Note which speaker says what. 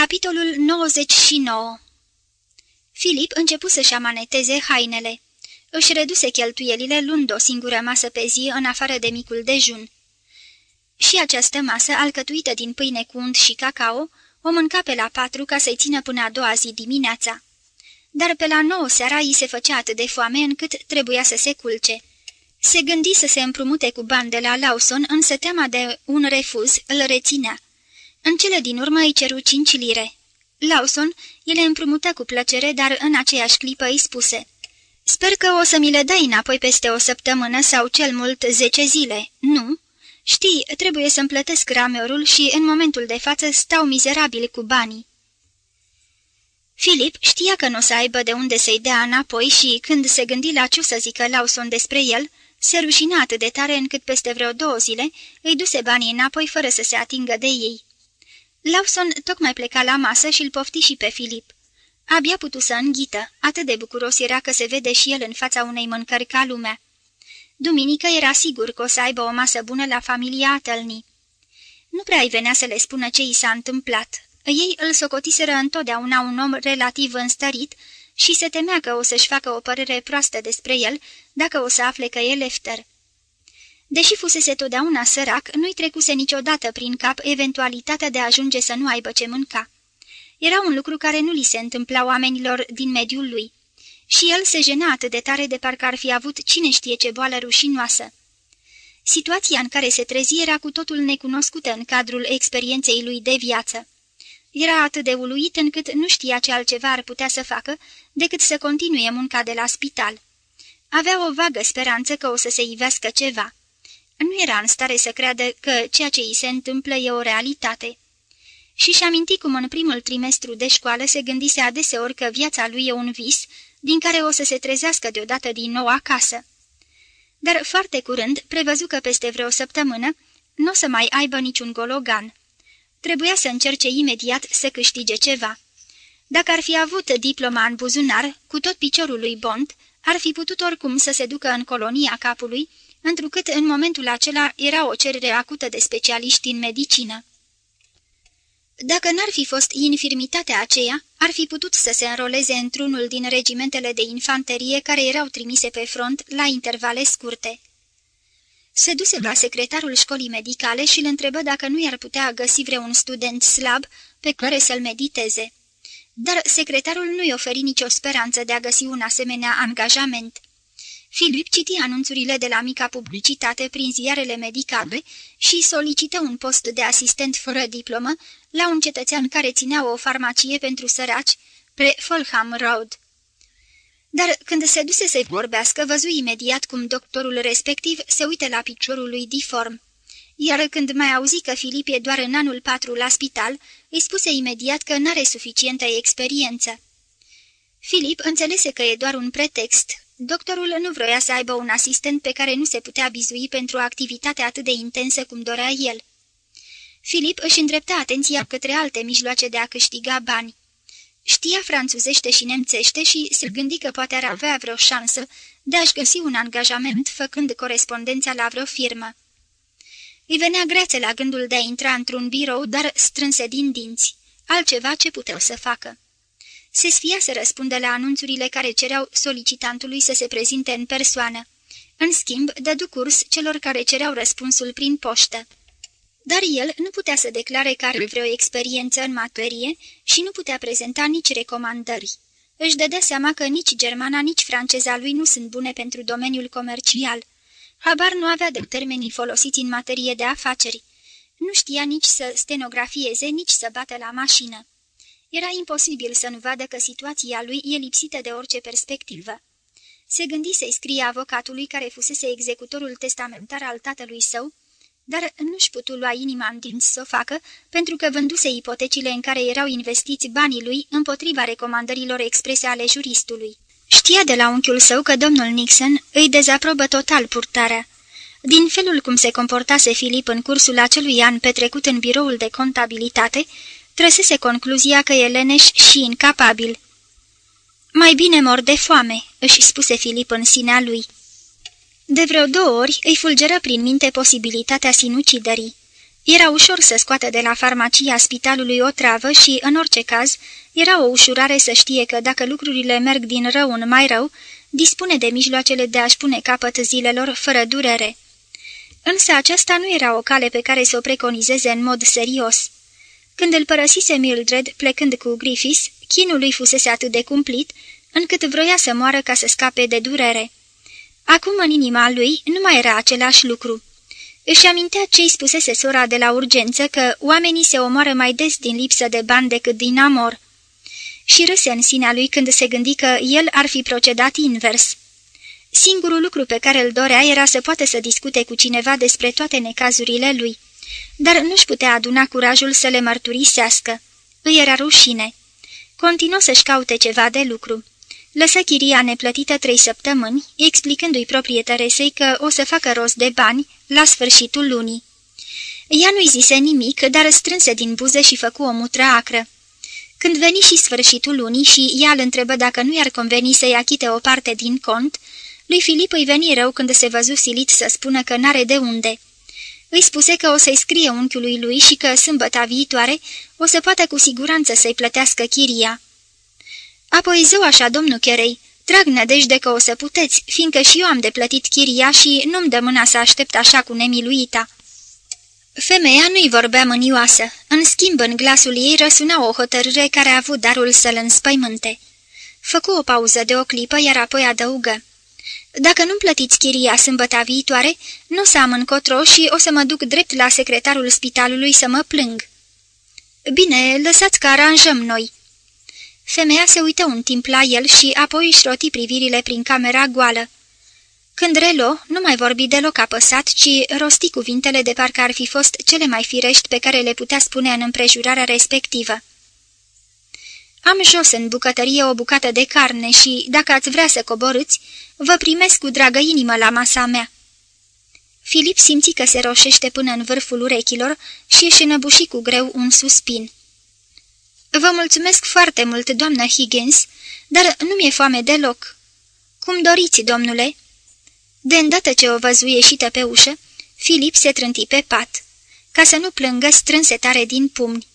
Speaker 1: Capitolul 99 Filip începu să-și amaneteze hainele. Își reduse cheltuielile luând o singură masă pe zi în afară de micul dejun. Și această masă, alcătuită din pâine cu unt și cacao, o mânca pe la patru ca să-i țină până a doua zi dimineața. Dar pe la nouă seara îi se făcea atât de foame încât trebuia să se culce. Se gândi să se împrumute cu bani de la Lawson, însă teama de un refuz îl reținea. În cele din urmă îi ceru cinci lire. Lawson îi le împrumută cu plăcere, dar în aceeași clipă îi spuse Sper că o să mi le dai înapoi peste o săptămână sau cel mult zece zile, nu?" Știi, trebuie să-mi plătesc rameorul și în momentul de față stau mizerabil cu banii." Filip știa că nu o să aibă de unde să-i dea înapoi și, când se gândi la ce să zică Lawson despre el, se rușina atât de tare încât peste vreo două zile îi duse banii înapoi fără să se atingă de ei. Lawson tocmai pleca la masă și îl pofti și pe Filip. Abia putu să înghită, atât de bucuros era că se vede și el în fața unei mâncări ca lumea. Duminică era sigur că o să aibă o masă bună la familia Atălni. Nu prea-i venea să le spună ce i s-a întâmplat. Ei îl socotiseră întotdeauna un om relativ înstărit și se temea că o să-și facă o părere proastă despre el dacă o să afle că e lefter. Deși fusese totdeauna sărac, nu-i trecuse niciodată prin cap eventualitatea de a ajunge să nu aibă ce mânca. Era un lucru care nu li se întâmpla oamenilor din mediul lui. Și el se jena atât de tare de parcă ar fi avut cine știe ce boală rușinoasă. Situația în care se trezi era cu totul necunoscută în cadrul experienței lui de viață. Era atât de uluit încât nu știa ce altceva ar putea să facă decât să continue munca de la spital. Avea o vagă speranță că o să se ivească ceva. Nu era în stare să creadă că ceea ce îi se întâmplă e o realitate. Și-și aminti cum în primul trimestru de școală se gândise adeseori că viața lui e un vis din care o să se trezească deodată din nou acasă. Dar foarte curând prevăzu că peste vreo săptămână nu o să mai aibă niciun gologan. Trebuia să încerce imediat să câștige ceva. Dacă ar fi avut diploma în buzunar, cu tot piciorul lui Bond, ar fi putut oricum să se ducă în colonia capului, întrucât în momentul acela era o cerere acută de specialiști în medicină. Dacă n-ar fi fost infirmitatea aceea, ar fi putut să se înroleze într-unul din regimentele de infanterie care erau trimise pe front la intervale scurte. Se duse la secretarul școlii medicale și îl întrebă dacă nu i-ar putea găsi vreun student slab pe care să-l mediteze. Dar secretarul nu-i oferi nicio speranță de a găsi un asemenea angajament. Filip citi anunțurile de la mica publicitate prin ziarele medicale și solicită un post de asistent fără diplomă la un cetățean care ținea o farmacie pentru săraci pre Fulham Road. Dar când se duse să-i vorbească, văzu imediat cum doctorul respectiv se uită la piciorul lui diform. Iar când mai auzi că Filip e doar în anul patru la spital, îi spuse imediat că n-are suficientă experiență. Filip înțelese că e doar un pretext. Doctorul nu vroia să aibă un asistent pe care nu se putea bizui pentru o activitate atât de intensă cum dorea el. Filip își îndrepta atenția către alte mijloace de a câștiga bani. Știa franțuzește și nemțește și se gândi că poate ar avea vreo șansă de a-și găsi un angajament făcând corespondența la vreo firmă. Îi venea grețe la gândul de a intra într-un birou, dar strânse din dinți. Altceva ce puteau să facă. Se sfia să răspundă la anunțurile care cereau solicitantului să se prezinte în persoană. În schimb, dădu curs celor care cereau răspunsul prin poștă. Dar el nu putea să declare că are vreo experiență în materie și nu putea prezenta nici recomandări. Își dădea seama că nici germana, nici franceza lui nu sunt bune pentru domeniul comercial. Habar nu avea de termenii folosiți în materie de afaceri. Nu știa nici să stenografieze, nici să bată la mașină. Era imposibil să nu vadă că situația lui e lipsită de orice perspectivă. Se gândi să-i scrie avocatului care fusese executorul testamentar al tatălui său, dar nu-și putu lua inima în dinți să o facă, pentru că vânduse ipotecile în care erau investiți banii lui împotriva recomandărilor exprese ale juristului. Știa de la unchiul său că domnul Nixon îi dezaprobă total purtarea. Din felul cum se comportase Filip în cursul acelui an petrecut în biroul de contabilitate, trăsese concluzia că e leneș și incapabil. Mai bine mor de foame," își spuse Filip în sinea lui. De vreo două ori îi fulgeră prin minte posibilitatea sinuciderii. Era ușor să scoată de la farmacia spitalului o travă și, în orice caz, era o ușurare să știe că dacă lucrurile merg din rău în mai rău, dispune de mijloacele de a-și pune capăt zilelor fără durere. Însă aceasta nu era o cale pe care să o preconizeze în mod serios. Când îl părăsise Mildred, plecând cu Griffiths, chinul lui fusese atât de cumplit, încât vroia să moară ca să scape de durere. Acum în inima lui nu mai era același lucru. Își amintea ce-i spusese sora de la urgență că oamenii se omoară mai des din lipsă de bani decât din amor. Și râse în sinea lui când se gândi că el ar fi procedat invers. Singurul lucru pe care îl dorea era să poată să discute cu cineva despre toate necazurile lui, dar nu-și putea aduna curajul să le mărturisească. Îi era rușine. Continuă să-și caute ceva de lucru. Lăsă chiria neplătită trei săptămâni, explicându-i proprietăresei că o să facă rost de bani la sfârșitul lunii. Ea nu-i zise nimic, dar strânse din buze și făcu o mutră acră. Când veni și sfârșitul lunii și ea îl întrebă dacă nu i-ar conveni să-i achite o parte din cont, lui Filip îi veni rău când se văzu silit să spună că n-are de unde. Îi spuse că o să-i scrie unchiului lui și că sâmbăta viitoare o să poată cu siguranță să-i plătească chiria. Apoi zău așa, domnul Cherei, trag nădejde că o să puteți, fiindcă și eu am de plătit chiria și nu-mi dă mâna să aștept așa cu nemiluita." Femeia nu-i vorbea mânioasă, în schimb în glasul ei răsuna o hotărâre care a avut darul să-l înspăimânte. Făcu o pauză de o clipă, iar apoi adăugă. Dacă nu-mi plătiți chiria sâmbăta viitoare, nu o să am încotro și o să mă duc drept la secretarul spitalului să mă plâng." Bine, lăsați că aranjăm noi." Femeia se uită un timp la el și apoi își roti privirile prin camera goală. Când relo, nu mai vorbi deloc apăsat, ci rosti cuvintele de parcă ar fi fost cele mai firești pe care le putea spune în împrejurarea respectivă. Am jos în bucătărie o bucată de carne și, dacă ați vrea să coborâți, vă primesc cu dragă inimă la masa mea." Filip simți că se roșește până în vârful urechilor și își înăbuși cu greu un suspin. Vă mulțumesc foarte mult, doamnă Higgins, dar nu mi-e foame deloc." Cum doriți, domnule?" De îndată ce o văzu ieșită pe ușă, Filip se trânti pe pat. Ca să nu plângă, strânse tare din pumni.